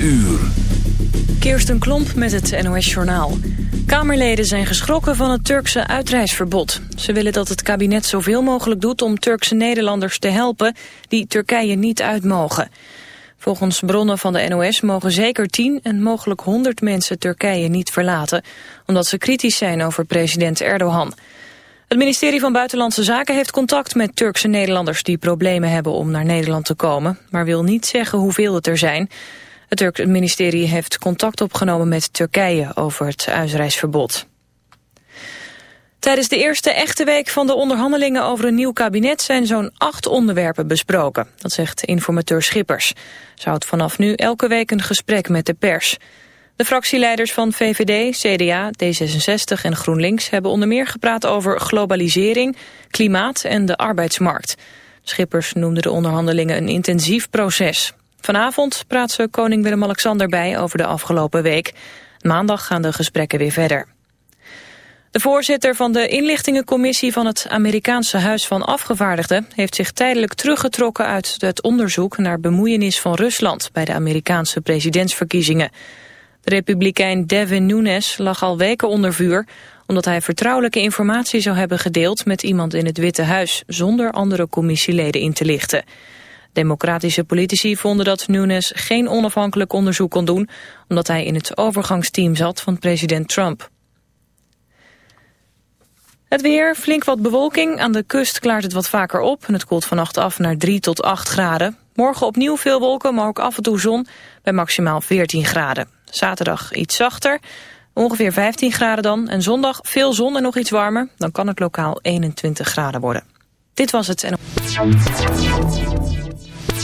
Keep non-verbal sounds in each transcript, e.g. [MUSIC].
uur. Kirsten Klomp met het NOS-journaal. Kamerleden zijn geschrokken van het Turkse uitreisverbod. Ze willen dat het kabinet zoveel mogelijk doet om Turkse Nederlanders te helpen... die Turkije niet uit mogen. Volgens bronnen van de NOS mogen zeker 10 en mogelijk 100 mensen Turkije niet verlaten... omdat ze kritisch zijn over president Erdogan... Het ministerie van Buitenlandse Zaken heeft contact met Turkse Nederlanders die problemen hebben om naar Nederland te komen, maar wil niet zeggen hoeveel het er zijn. Het Turkse ministerie heeft contact opgenomen met Turkije over het uitreisverbod. Tijdens de eerste echte week van de onderhandelingen over een nieuw kabinet zijn zo'n acht onderwerpen besproken. Dat zegt informateur Schippers. Ze houdt vanaf nu elke week een gesprek met de pers. De fractieleiders van VVD, CDA, D66 en GroenLinks hebben onder meer gepraat over globalisering, klimaat en de arbeidsmarkt. Schippers noemde de onderhandelingen een intensief proces. Vanavond praat ze koning Willem-Alexander bij over de afgelopen week. Maandag gaan de gesprekken weer verder. De voorzitter van de inlichtingencommissie van het Amerikaanse Huis van Afgevaardigden heeft zich tijdelijk teruggetrokken uit het onderzoek naar bemoeienis van Rusland bij de Amerikaanse presidentsverkiezingen. De republikein Devin Nunes lag al weken onder vuur... omdat hij vertrouwelijke informatie zou hebben gedeeld met iemand in het Witte Huis... zonder andere commissieleden in te lichten. Democratische politici vonden dat Nunes geen onafhankelijk onderzoek kon doen... omdat hij in het overgangsteam zat van president Trump. Het weer, flink wat bewolking. Aan de kust klaart het wat vaker op en het koelt vannacht af naar 3 tot 8 graden. Morgen opnieuw veel wolken, maar ook af en toe zon bij maximaal 14 graden. Zaterdag iets zachter, ongeveer 15 graden dan. En zondag veel zon en nog iets warmer. Dan kan het lokaal 21 graden worden. Dit was het.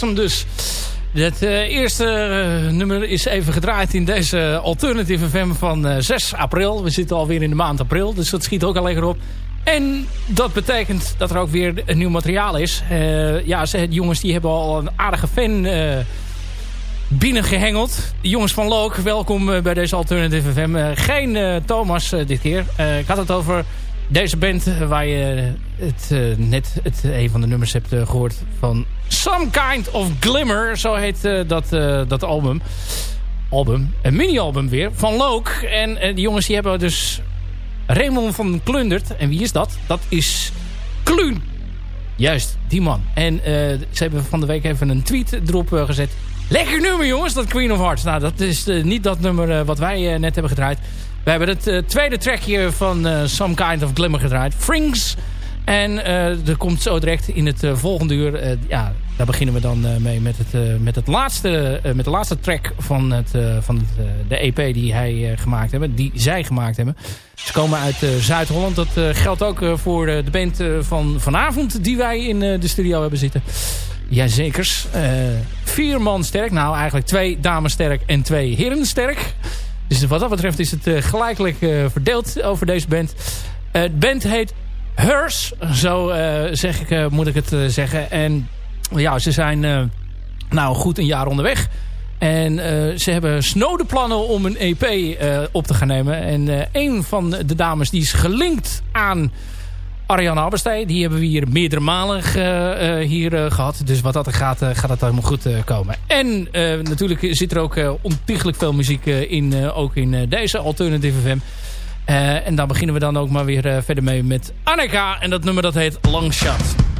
Hem dus. Het eerste nummer is even gedraaid in deze Alternative FM van 6 april. We zitten alweer in de maand april, dus dat schiet ook al lekker op. En dat betekent dat er ook weer een nieuw materiaal is. ja, ze, jongens die hebben al een aardige fan binnengehengeld. Jongens van Look, welkom bij deze Alternative FM. geen Thomas dit keer. ik had het over deze band waar je het, net het, een van de nummers hebt gehoord van Some Kind of Glimmer. Zo heet dat, dat album. Album, een mini-album weer, van Look. En die jongens die hebben dus Raymond van Klundert. En wie is dat? Dat is Kluun. Juist, die man. En ze hebben van de week even een tweet erop gezet. Lekker nummer jongens, dat Queen of Hearts. Nou, dat is niet dat nummer wat wij net hebben gedraaid. We hebben het tweede trackje van Some Kind of Glimmer gedraaid. Frings. En uh, er komt zo direct in het volgende uur... ja, daar beginnen we dan mee met, het, met, het laatste, met de laatste track van, het, van het, de EP die hij gemaakt hebben. Die zij gemaakt hebben. Ze komen uit Zuid-Holland. Dat geldt ook voor de band van vanavond die wij in de studio hebben zitten. Jazekers. vier man sterk. Nou, eigenlijk twee dames sterk en twee heren sterk. Dus wat dat betreft is het gelijkelijk verdeeld over deze band. De band heet Hers, zo zeg ik, moet ik het zeggen. En ja, ze zijn nou goed een jaar onderweg. En ze hebben snode plannen om een EP op te gaan nemen. En een van de dames die is gelinkt aan Ariane Aberstij. Die hebben we hier meerdere malen hier gehad. Dus wat dat er gaat, gaat dat helemaal goed komen. En natuurlijk zit er ook ontiegelijk veel muziek in, ook in deze Alternative FM. En daar beginnen we dan ook maar weer verder mee met Annika. En dat nummer dat heet Longshot. My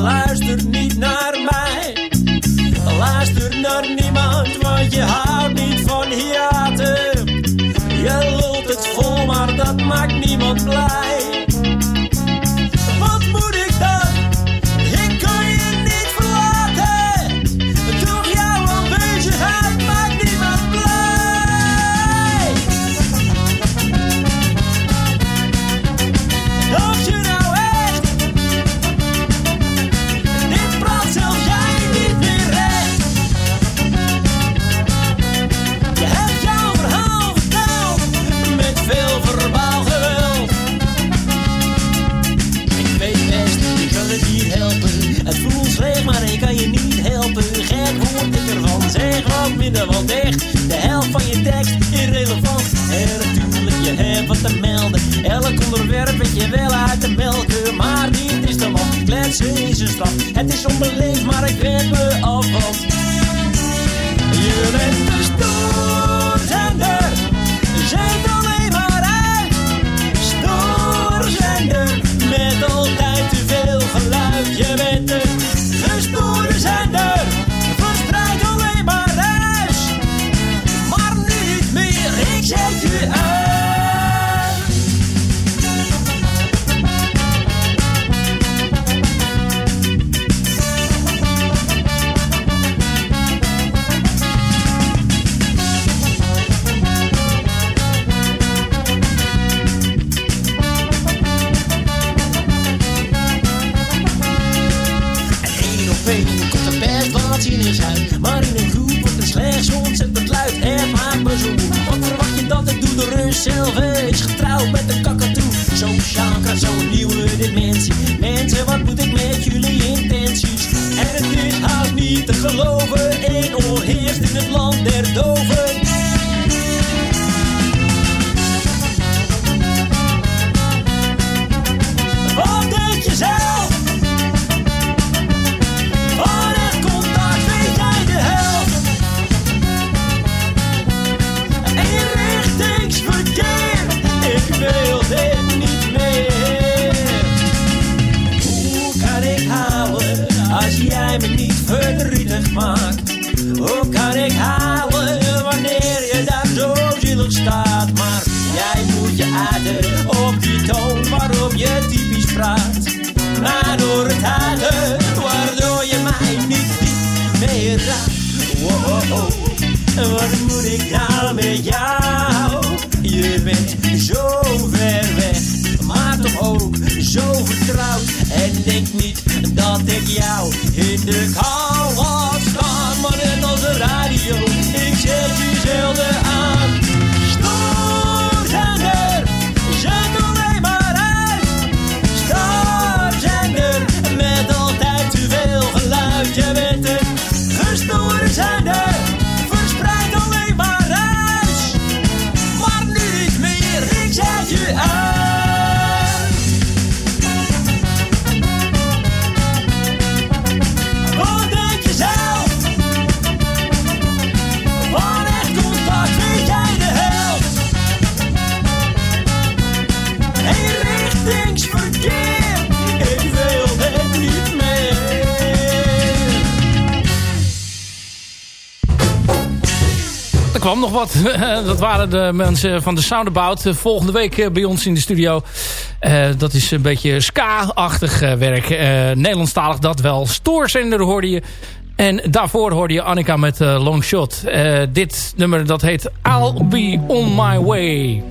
Luister niet naar mij. Luister naar niemand, want je houdt niet van hiaten. Je loopt het vol, maar dat maakt niemand blij. er wel. De helft van je tekst irrelevant. En natuurlijk, je hebt wat te melden. Elk onderwerp weet je wel uit de melken, Maar dit is de man. kletsen is een straf. Het is onbeleefd, maar ik red me af, want je silver. er kwam nog wat. [LAUGHS] dat waren de mensen van de Soundabout. Eh, volgende week eh, bij ons in de studio. Eh, dat is een beetje ska-achtig werk. Nederlandstalig dat wel. Stoorzender hoorde je. En daarvoor hoorde je Annika met Longshot. Long Shot. dit nummer dat heet I'll Be On My Way.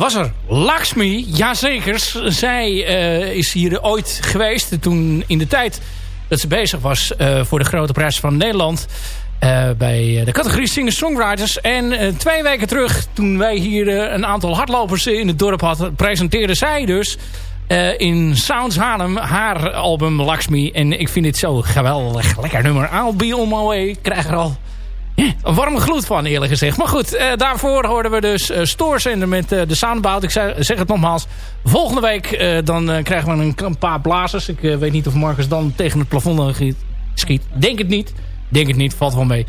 Was er. Lakshmi, jazeker. Zij uh, is hier ooit geweest toen in de tijd dat ze bezig was uh, voor de Grote Prijs van Nederland. Uh, bij de categorie Singer-Songwriters. En twee weken terug, toen wij hier een aantal hardlopers in het dorp hadden... presenteerde zij dus in Sounds Haarlem haar album Lakshmi. En ik vind dit zo geweldig lekker nummer. I'll be on my way. Ik krijg er al een warme gloed van eerlijk gezegd. Maar goed, eh, daarvoor hoorden we dus uh, Stoorzender met uh, de Soundbout. Ik zeg, het nogmaals. Volgende week dan krijgen we een, een, paar blazers. Ik weet niet of Marcus dan tegen het plafond schiet. Denk het niet. Denk het niet, valt wel mee.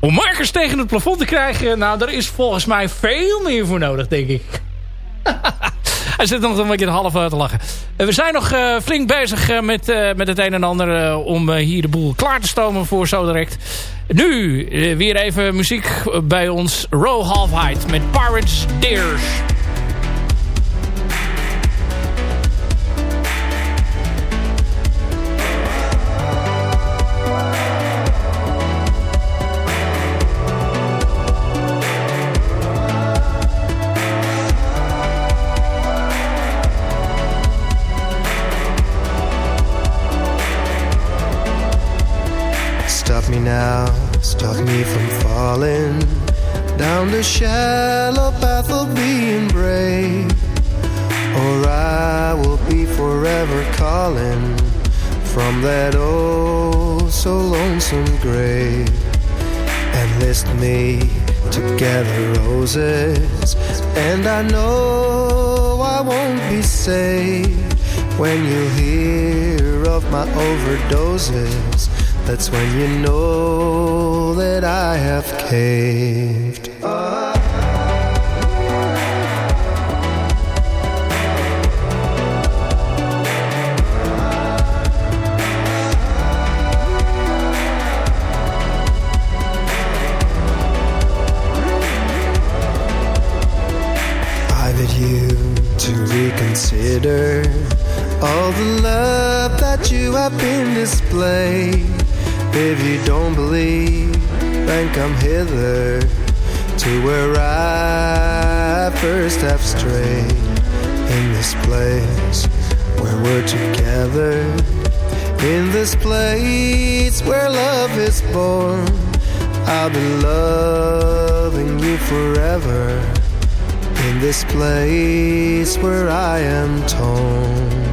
Om Marcus tegen het plafond te krijgen... nou, daar is volgens mij veel meer voor nodig, denk ik. [LAUGHS] Hij zit nog een beetje half te lachen. we zijn nog flink bezig met, met het een en ander... om hier de boel klaar te stomen voor zo direct. Nu eh, weer even muziek bij ons. Row Half Height met Pirates Tears. Falling down the shallow path of being brave. Or I will be forever calling from that oh so lonesome grave. Enlist me to gather roses, and I know I won't be saved when you hear of my overdoses that's when you know that I have caved. I bid you to reconsider all the love that you have been displayed if you don't believe, then come hither to where I first have strayed. In this place where we're together, in this place where love is born, I'll be loving you forever. In this place where I am torn.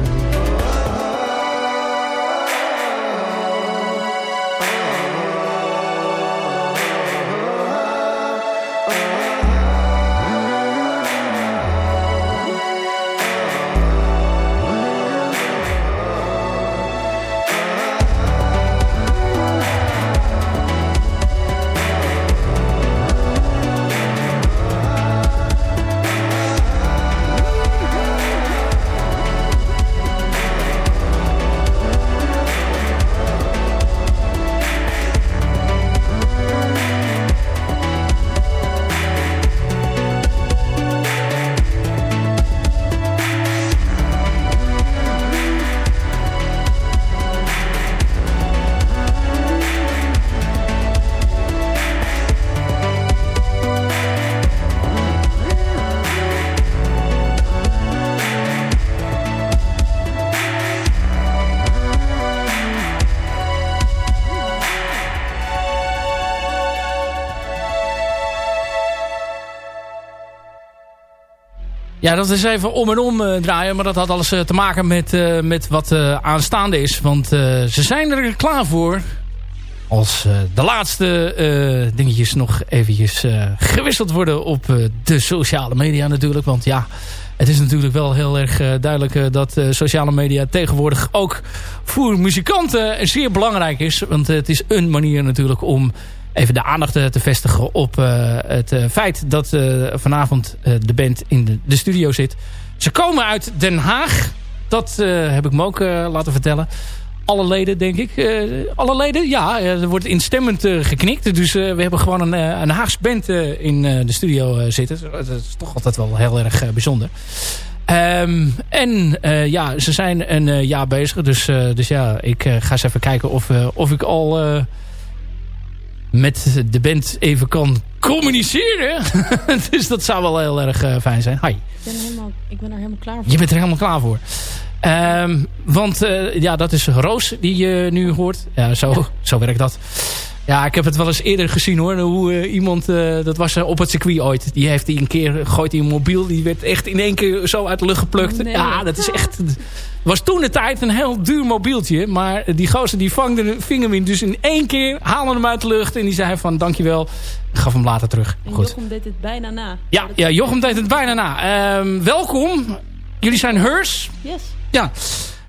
Ja, dat is even om en om eh, draaien. Maar dat had alles eh, te maken met, eh, met wat aanstaande is. Want ze zijn er klaar voor. Als de laatste dingetjes nog eventjes gewisseld worden op de sociale media natuurlijk. Want ja, het is natuurlijk wel heel erg duidelijk dat sociale media tegenwoordig ook voor muzikanten zeer belangrijk is. Want het is een manier natuurlijk om even de aandacht eh, te vestigen op eh, het eh, feit dat vanavond de band in de, de studio zit. Ze komen uit Den Haag. Dat heb ik me ook laten vertellen. Alle leden, denk ik. Alle leden? Ja, er wordt instemmend geknikt. Dus we hebben gewoon een, een Haagse band in de studio zitten. Dat is toch altijd wel heel erg bijzonder. Ehm, en ja, ze zijn een jaar bezig. Dus, dus ja, ik ga eens even kijken of, of ik al met de band even kan communiceren. [LAUGHS] dus dat zou wel heel erg eh, fijn zijn. Hi. Ik ben, helemaal, ik ben er helemaal klaar voor. Je bent er helemaal klaar voor. Ehm, want eh, ja, dat is Roos die je nu hoort. Ja, zo, zo werkt dat. Ja, ik heb het wel eens eerder gezien hoor. Hoe eh, iemand, eh, dat was eh, op het circuit ooit. Die heeft die een keer, gooit hij een mobiel. Die werd echt in één keer zo uit de lucht geplukt. Oh, nee. Ja, dat is echt... was toen de tijd een heel duur mobieltje. Maar die gozer die vangde, ving hem in. Dus in één keer haalde hem uit de lucht. En die zei van dankjewel. Ik gaf hem later terug. En Goed. Jochem deed het bijna na. Ja, ja, Jochem deed het bijna na. Ehm, welkom. Jullie zijn Hers. Yes. Ja.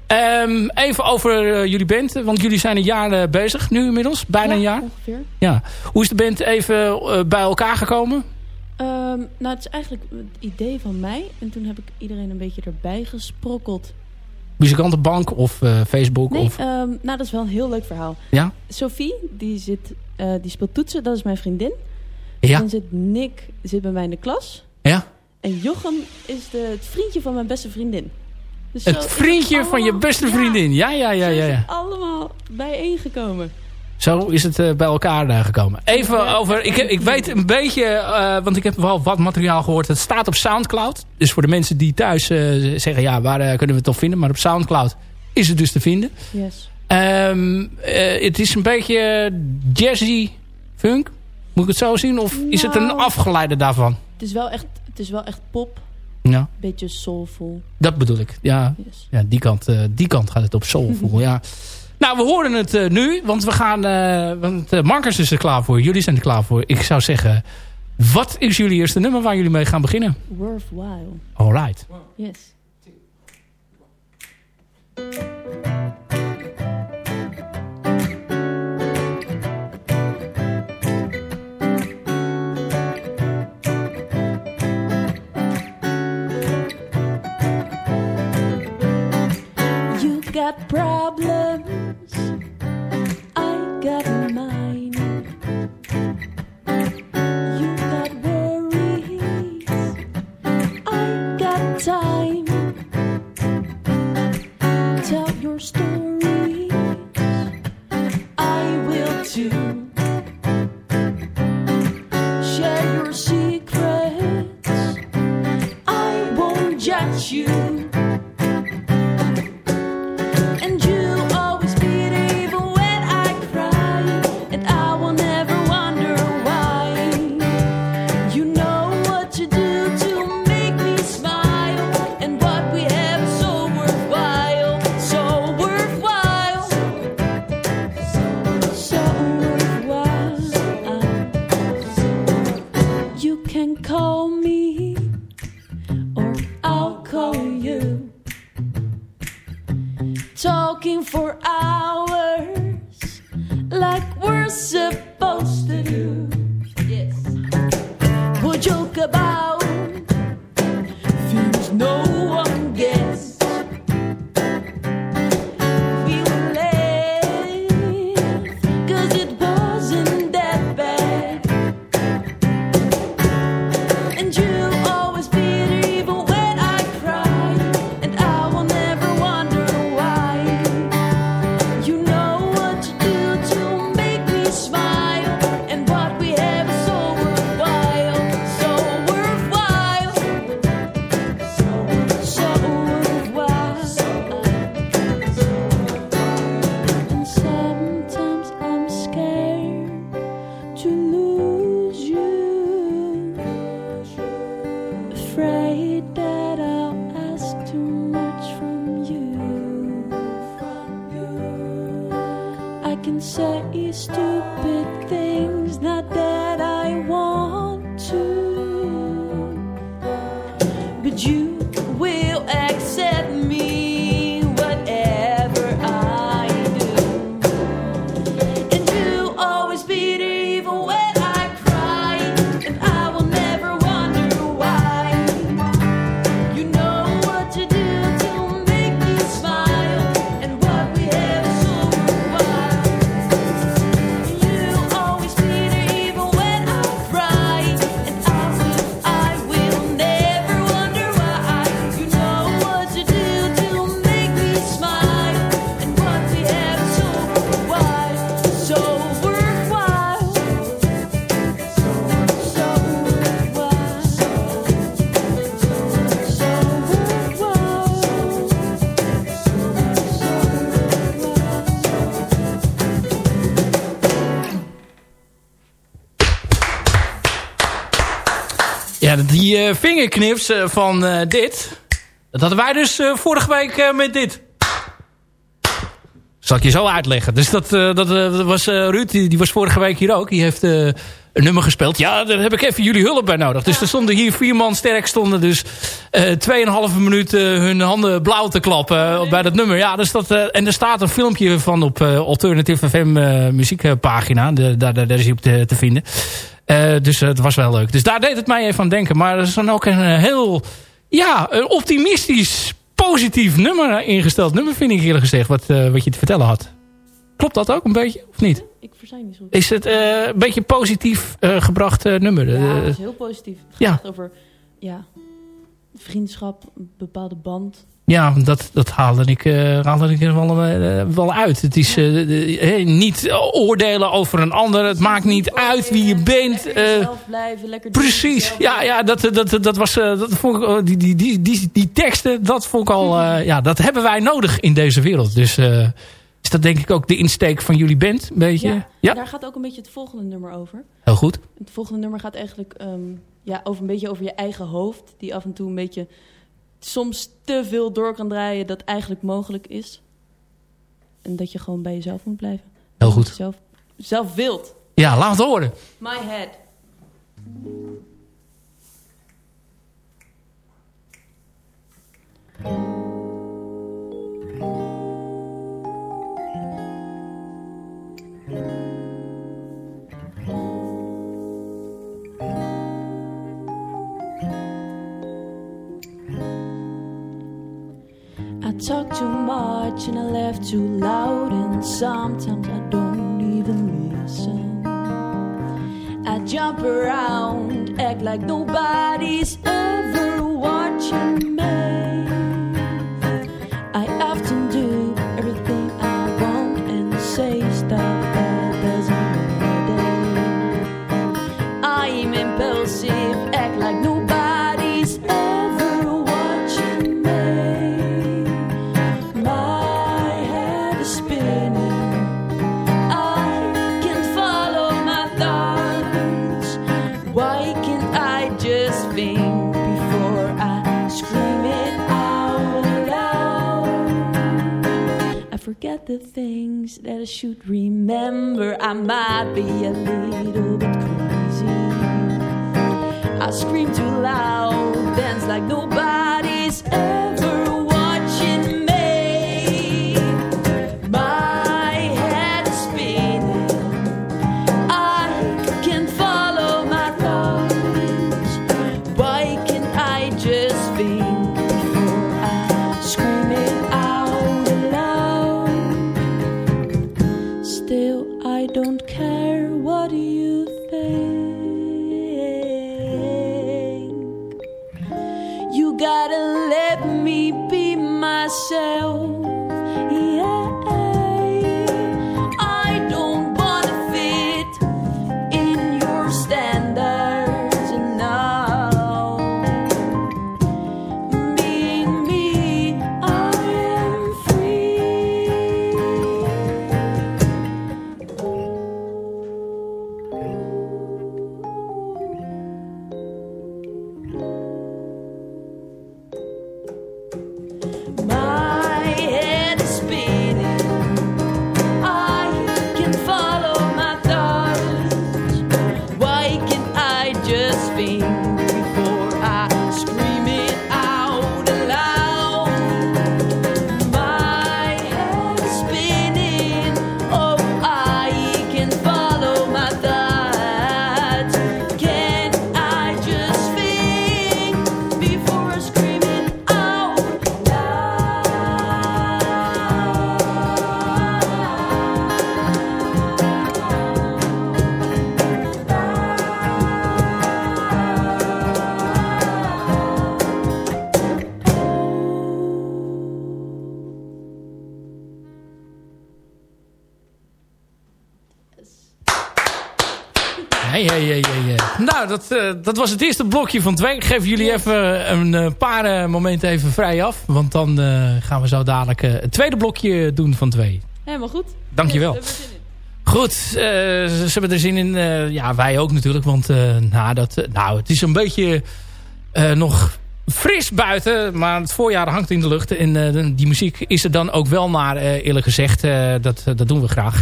Ehm, even over eh, jullie band. Want jullie zijn een jaar eh, bezig nu inmiddels. Bijna Ja, een jaar. Ongeveer. Ja. Hoe is de band even eh, bij elkaar gekomen? Ehm, nou, het is eigenlijk het idee van mij. En toen heb ik iedereen een beetje erbij gesprokkeld. Muzikantenbank of Facebook? Nee, Of, ehm, nou, dat is wel een heel leuk verhaal. ja? Sophie, die, zit, die speelt toetsen. Dat is mijn vriendin. Ja? Dan zit Nick zit bij mij in de klas. ja? En Jochem is de, het vriendje van mijn beste vriendin. Dus Het vriendje van je beste Ja, vriendin. Ja, ja, ja, ja. ja. het allemaal bijeengekomen. Zo is het eh, bij elkaar eh, gekomen. Even Ja. over... Ik, ik weet een beetje... eh, want ik heb wel wat materiaal gehoord. Het staat op Soundcloud. Dus voor de mensen die thuis eh, zeggen... Ja, waar eh, kunnen we het toch vinden? Maar op Soundcloud is het dus te vinden. Yes. Ehm, eh, het is een beetje jazzy funk. Moet ik het zo zien? Of is het een Nou. afgeleide daarvan? Het is wel echt, het is wel echt pop. Ja, Beetje soulful. dat bedoel ik. Ja, Yes. ja die, kant, eh, die kant gaat het op soulful. [LAUGHS] ja. Nou, we horen het eh, nu. Want we gaan... eh want uh, Marcus is er klaar voor. Jullie zijn er klaar voor. Ik zou zeggen... Wat is jullie eerste nummer waar jullie mee gaan beginnen? Worthwhile. Alright. Yes. Got problems, I got vingerknips eh, van eh, dit... Dat hadden wij dus eh, vorige week eh, met dit. Zal ik je zo uitleggen. Dus dat, eh, dat, eh, was eh, Ruud, die, die was vorige week hier ook. Die heeft eh, een nummer gespeeld. Ja, daar heb ik even jullie hulp bij nodig. Dus er stonden hier vier man sterk. Stonden dus eh 2,5 minuut eh, hun handen blauw te klappen eh, bij dat nummer. Ja, dus dat, eh, en er staat een filmpje van op eh, Alternative FM eh, muziekpagina. Daar, daar, daar is hij op te, te vinden. Eh, dus het was wel leuk. Dus daar deed het mij even aan denken. Maar er is dan ook een eh, heel ja, een optimistisch, positief nummer ingesteld. Nummer vind ik eerlijk gezegd, wat, eh, wat je te vertellen had. Klopt dat ook een beetje, of niet? Ik versta niet zo. Is het eh, een beetje positief eh, gebracht eh, nummer? Ja, Eh, het is heel positief. Het gaat ja. over ja, vriendschap, een bepaalde band. Ja, dat, dat haalde ik, eh, haalde ik er wel, eh, wel uit. Het is eh, niet oordelen over een ander. Het maakt niet uit wie je bent. Blijven, Precies, ja, ja dat, dat, dat was, dat vond ik, die, die, die, die, die teksten, dat vond ik al, [LAUGHS] ja, dat hebben wij nodig in deze wereld. Dus is dat denk ik ook de insteek van jullie band, een beetje? Ja, daar gaat ook een beetje het volgende nummer over. heel goed. Het volgende nummer gaat eigenlijk ehm, ja, over een beetje over je eigen hoofd. Die af en toe een beetje soms te veel door kan draaien dat eigenlijk mogelijk is. En dat je gewoon bij jezelf moet blijven. Heel goed. Zelf, zelf wilt. Ja, laat het horen. My head. Talk too much and I laugh too loud, and sometimes I don't even listen. I jump around, act like nobody's ever watching me. Forget the things that I should remember. I might be a little bit crazy. I scream too loud, dance like nobody's ever dat, eh, dat was het eerste blokje van twee. Ik geef jullie even een eh, paar eh, momenten even vrij af. Want dan eh, gaan we zo dadelijk eh, het tweede blokje doen van twee. Helemaal goed. Dankjewel. In. Goed, eh, ze hebben er zin in. eh, ja, wij ook natuurlijk. Want eh, nou, dat, eh, nou, het is een beetje eh, nog fris buiten. Maar het voorjaar hangt in de lucht. En eh, die muziek is er dan ook wel naar, eh, eerlijk gezegd. Eh, dat, dat doen we graag.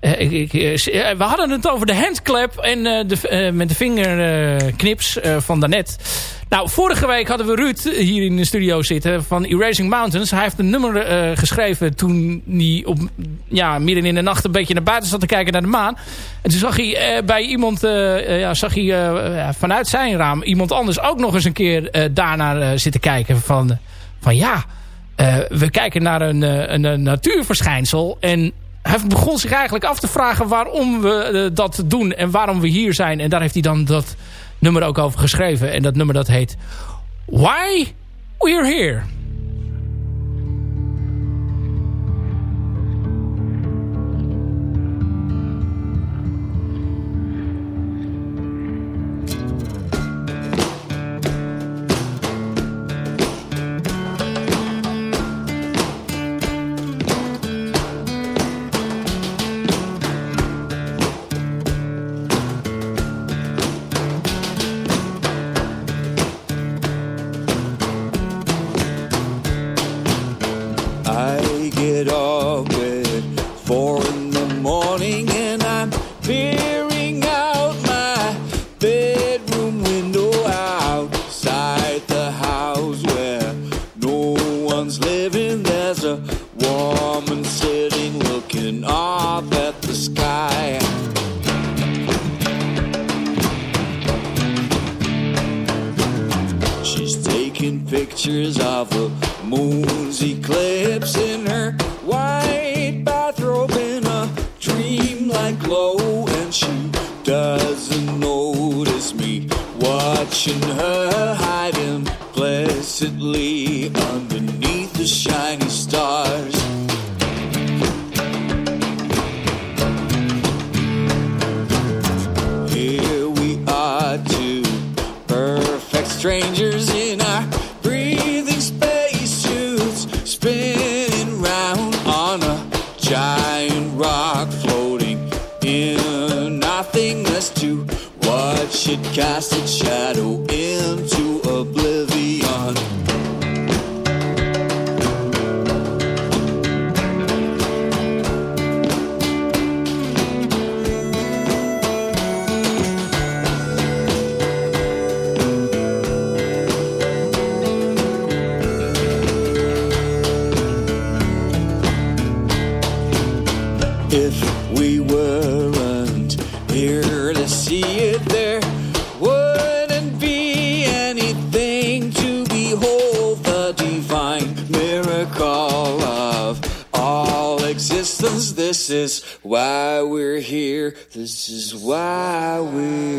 Eh, eh, eh, we hadden het over de handclap en de, met de vingerknips van daarnet. Nou, vorige week hadden we Ruud hier in de studio zitten van Erasing Mountains. Hij heeft een nummer geschreven toen hij op, ja, midden in de nacht een beetje naar buiten zat te kijken naar de maan. En toen zag hij bij iemand, ja, zag hij vanuit zijn raam iemand anders ook nog eens een keer daarnaar zitten kijken. Van, van ja, we kijken naar een, een, een natuurverschijnsel en hij begon zich eigenlijk af te vragen waarom we eh, dat doen en waarom we hier zijn. En daar heeft hij dan dat nummer ook over geschreven. En dat nummer dat heet Why We're Here. Pictures of the moon's eclipse in her white bathrobe in a dreamlike glow, and she doesn't notice me watching her hiding placidly cast its shadow why we're here. This is why we're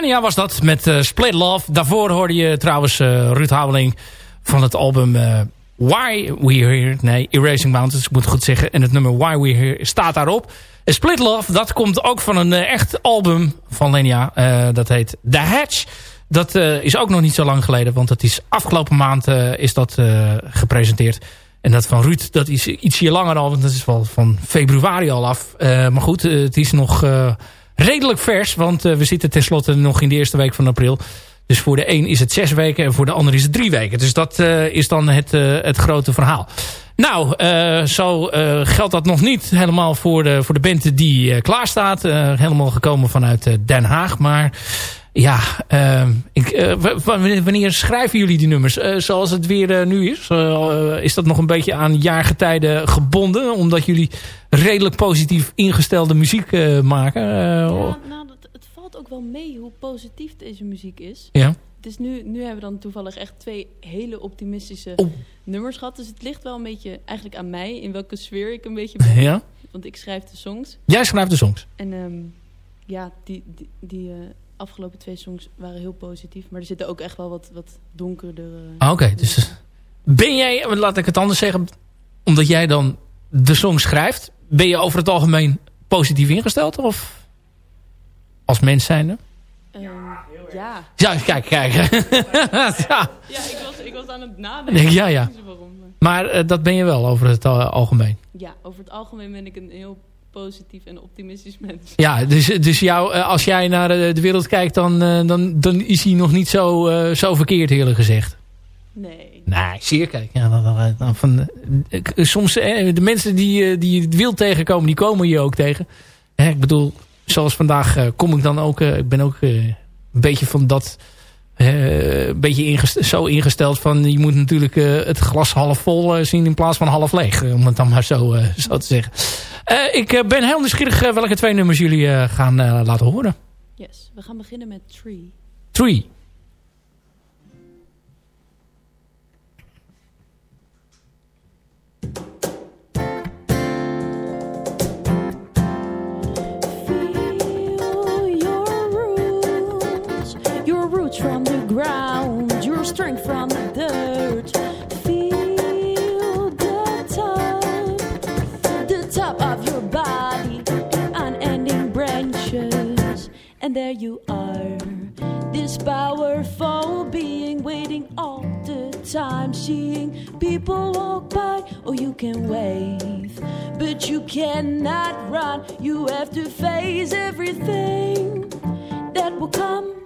Lenia was dat met eh, Split Love. Daarvoor hoorde je trouwens eh, Ruud Houweling van het album eh, Why We Here. Nee, Erasing Mountains, ik moet het goed zeggen. En het nummer Why We Here staat daarop. En Split Love, dat komt ook van een echt album van Lenia. Dat heet The Hatch. Dat is ook nog niet zo lang geleden, want dat is afgelopen maand is dat gepresenteerd. En dat van Ruud, dat is ietsje langer al, want dat is wel van februari al af. Maar goed, het is nog redelijk vers, want eh, we zitten tenslotte nog in de eerste week van april. Dus voor de een is het zes weken en voor de ander is het drie weken. Dus dat eh, is dan het, eh, het grote verhaal. Nou, zo geldt dat nog niet helemaal voor de, voor de band die klaar staat. Helemaal gekomen vanuit Den Haag. Maar ja, eh, ik, eh, wanneer schrijven jullie die nummers? Eh, zoals het weer eh, nu is? Is dat nog een beetje aan jaargetijden gebonden? Omdat jullie redelijk positief ingestelde muziek maken? Ja, nou, dat, het valt ook wel mee hoe positief deze muziek is. ja. Het is nu, nu hebben we dan toevallig echt twee hele optimistische Oh. nummers gehad. Dus het ligt wel een beetje eigenlijk aan mij in welke sfeer ik een beetje ben. ja. Want ik schrijf de songs. Jij schrijft de songs. En ehm, ja, die, die, die afgelopen twee songs waren heel positief. Maar er zitten ook echt wel wat, wat donkerder... Ah, Oké, dus eh, ben jij, laat ik het anders zeggen, omdat jij dan de song schrijft, ben je over het algemeen positief ingesteld? Of als mens zijnde? Ehm, ja. Ja, kijk, kijk. [LAUGHS] ja. Ja, ik was, ik was aan het Denk, nadenken. ja, ja. Waarom. maar- eh, dat ben je wel over het al- algemeen. Ja, over het algemeen ben ik een heel positief en optimistisch mens. Ja, dus, dus jou, eh, als jij naar eh, de wereld kijkt, dan, eh, dan, dan is hij nog niet zo, zo verkeerd, eerlijk gezegd. Nee. Nee, zeer kijk. Ja, dan, dan, dan van, soms, de mensen die, die het wild tegenkomen, die komen je ook tegen. Hè, ik bedoel, zoals vandaag kom ik dan ook, ik ben ook een beetje van dat, eh, een beetje zo ingesteld van, je moet natuurlijk eh, het glas half vol eh, zien in plaats van half leeg. Om het dan maar zo, zo te zeggen. Ik ben heel nieuwsgierig welke twee nummers jullie gaan laten horen. Yes, we gaan beginnen met Tree. Three. Roots from the ground, your strength from the dirt. Feel the top, the top of your body, unending branches, and there you are, this powerful being waiting all the time, seeing people walk by. Oh, you can wave, but you cannot run. You have to face everything that will come.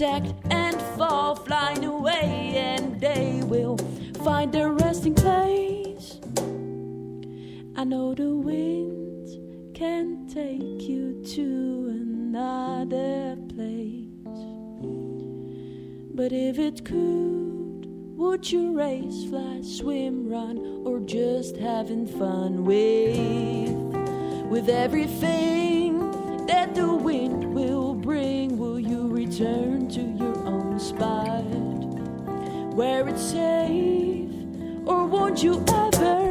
And fall, flying away, and they will find their resting place. I know the wind can take you to another place. But if it could, would you race, fly, swim, run, or just having fun with with everything that the wind will bring? Return to your own spot. Where it's safe, or won't you ever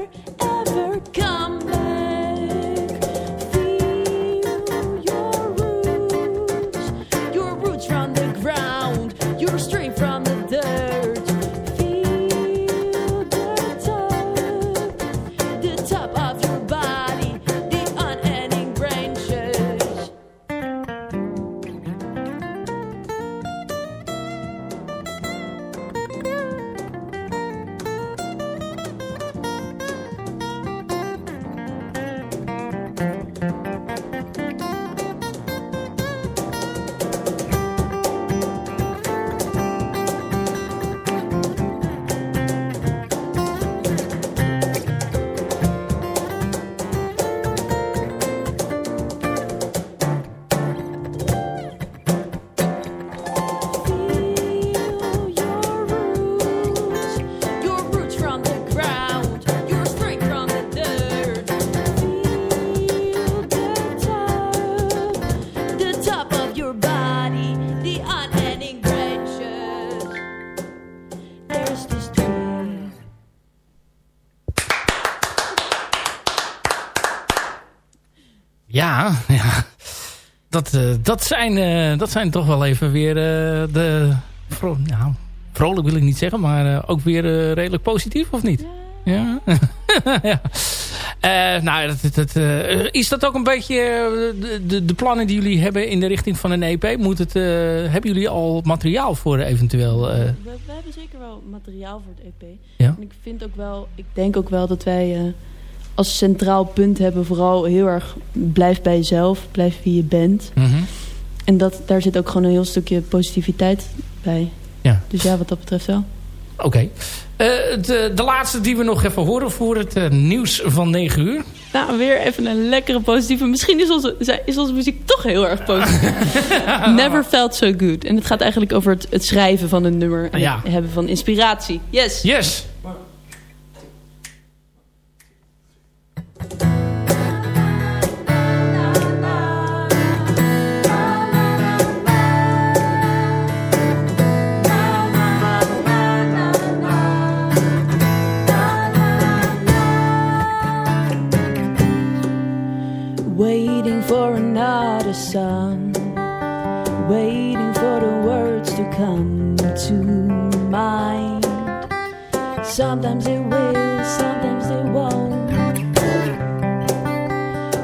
Dat, eh, dat, zijn, eh, dat zijn toch wel even weer eh, de... Vro nou, vrolijk wil ik niet zeggen, maar ook weer redelijk positief, of niet? Ja. ja. [LAUGHS] Nou, dat, dat, is dat ook een beetje de, de, de plannen die jullie hebben in de richting van een EP? Moet het, hebben jullie al materiaal voor eventueel... We, we hebben zeker wel materiaal voor het EP. Ja. En ik vind ook wel, ik denk ook wel dat wij als centraal punt hebben vooral heel erg blijf bij jezelf, blijf wie je bent. mhm. En dat, daar zit ook gewoon een heel stukje positiviteit bij. Ja. Dus ja, wat dat betreft wel. Oké. Eh, de, de laatste die we nog even horen voor het eh, nieuws van 9 uur. Nou, weer even een lekkere positieve. Misschien is onze, is onze muziek toch heel erg positief. [LAUGHS] Never felt so good. En het gaat eigenlijk over het, het schrijven van een nummer. En Ja. het hebben van inspiratie. Yes. Yes. For another song. Waiting for the words to come to mind. Sometimes it will, sometimes it won't.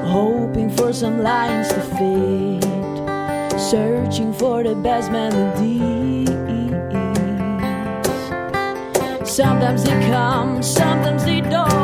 Hoping for some lines to fit. Searching for the best melodies. Sometimes they come, sometimes they don't.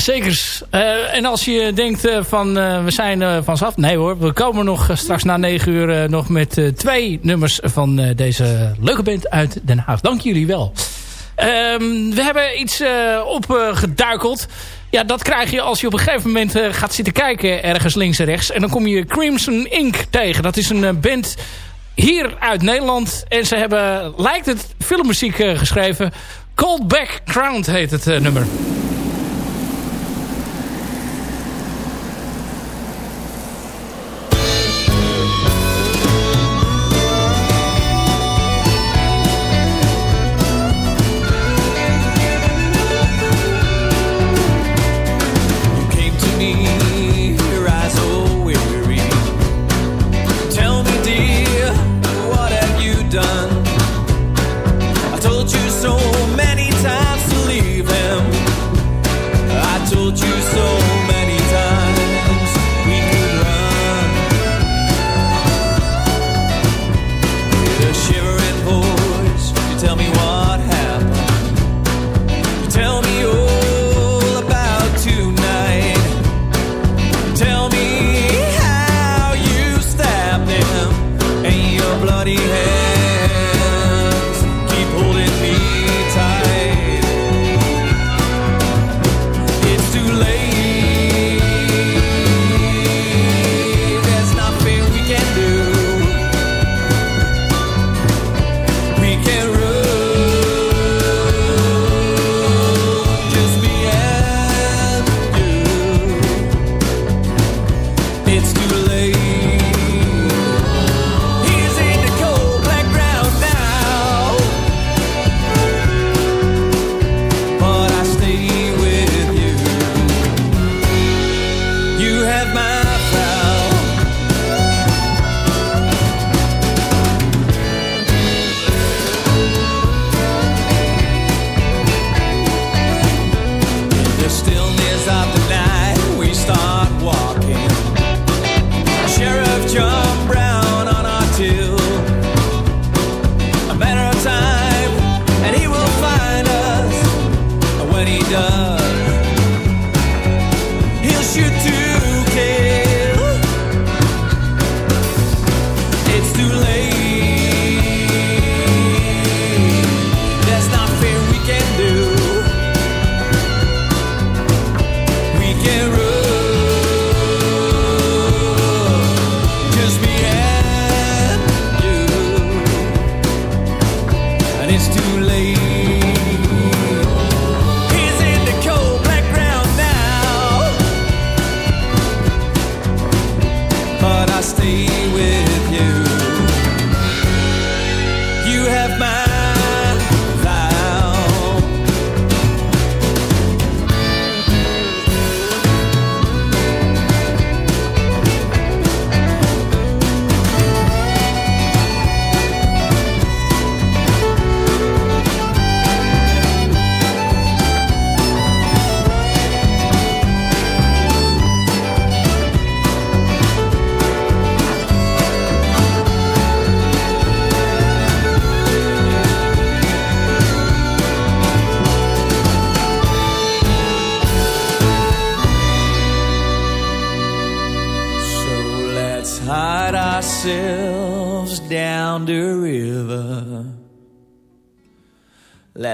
Zeker. Eh, en als je denkt eh, van eh, we zijn vanaf. Nee hoor, we komen nog straks na 9 uur nog met twee nummers van deze leuke band uit Den Haag. Dank jullie wel. Ehm, we hebben iets opgeduikeld. ja, dat krijg je als je op een gegeven moment gaat zitten kijken ergens links en rechts. En dan kom je Crimson Ink tegen. Dat is een band hier uit Nederland. En ze hebben, lijkt het, filmmuziek geschreven. Cold Back Crown heet het nummer.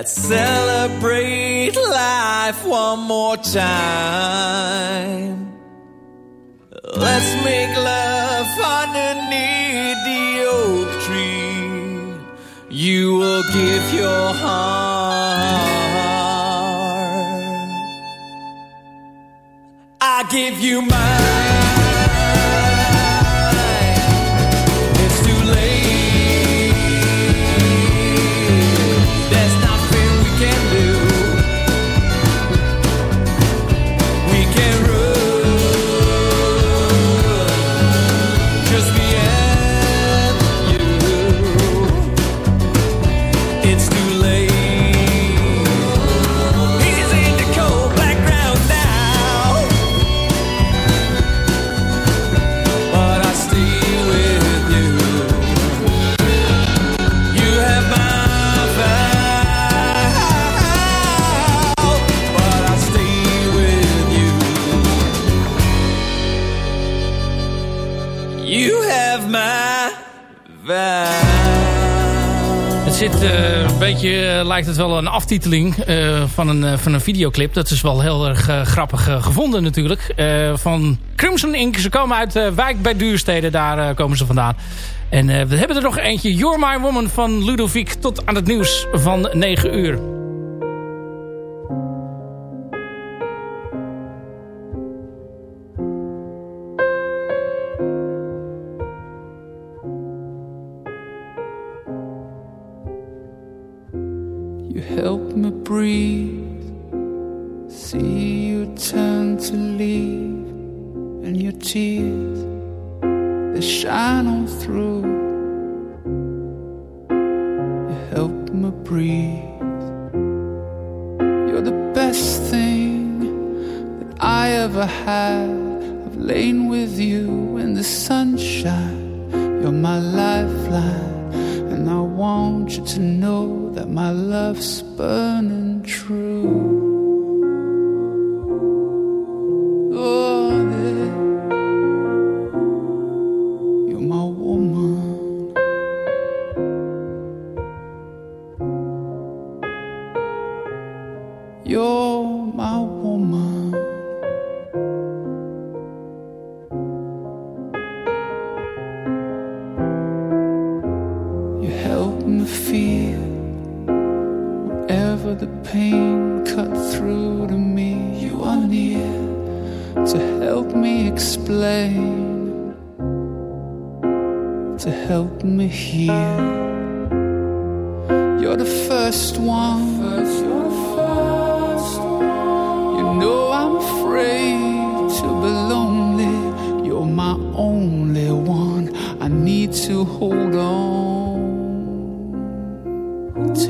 Let's celebrate life one more time. Let's make love underneath the oak tree. You will give your heart. I give you mine. zit eh, een beetje, eh, lijkt het wel een aftiteling eh, van, een, van een videoclip. Dat is wel heel erg grappig gevonden natuurlijk. van Crimson Ink. Ze komen uit Wijk bij Duurstede. Daar komen ze vandaan. En we hebben er nog eentje. You're My Woman van Ludovic. Tot aan het nieuws van 9 uur.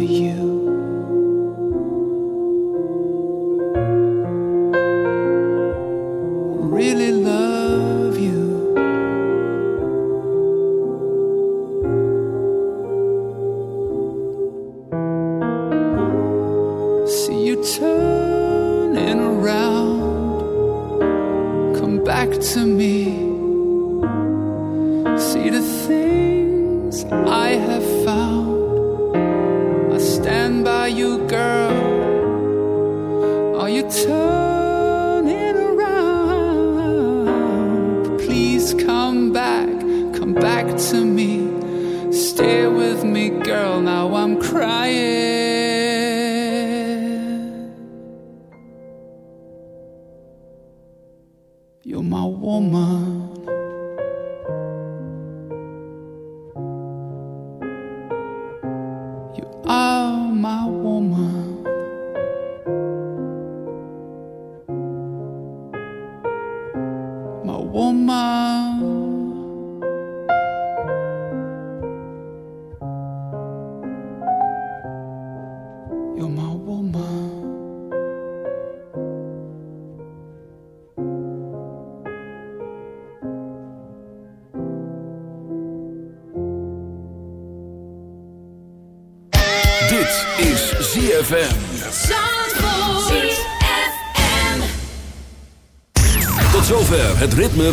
you.